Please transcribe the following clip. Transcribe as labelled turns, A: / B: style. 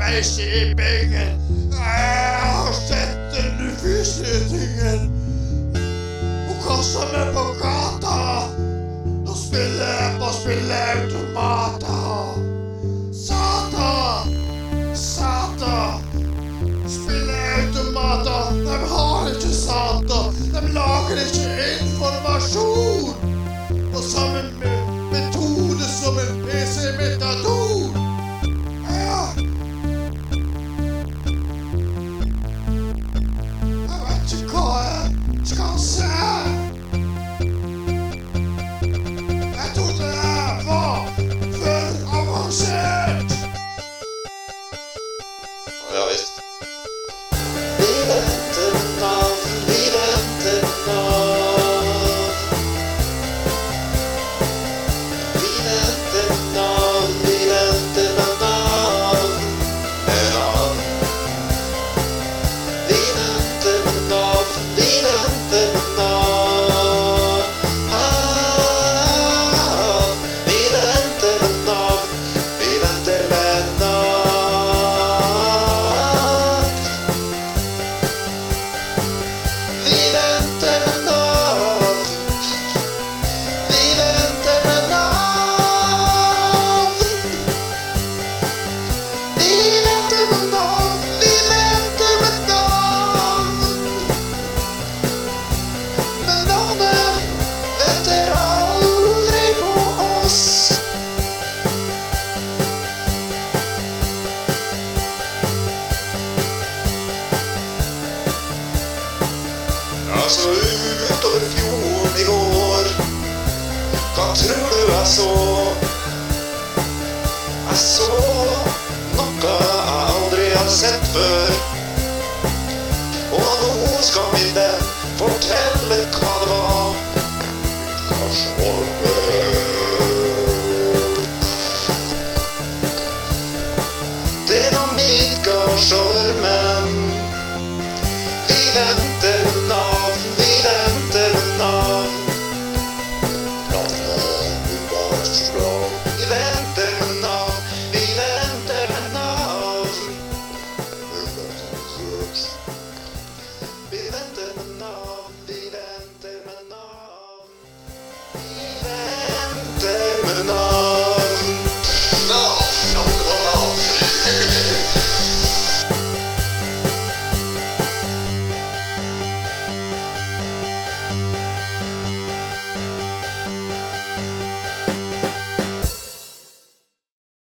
A: meg i bingen. Jeg har sett den ufyselige tingen. Hun koster meg på gata. Nå spiller jeg på spilleautomater.
B: så utover fjorden i går. Hva tror du jeg så? Jeg så noe jeg aldri har sett før. Og nå skal min venn fortelle hva det var. Kanskje ormer. Dynamitt ga sjarmen. Livet Just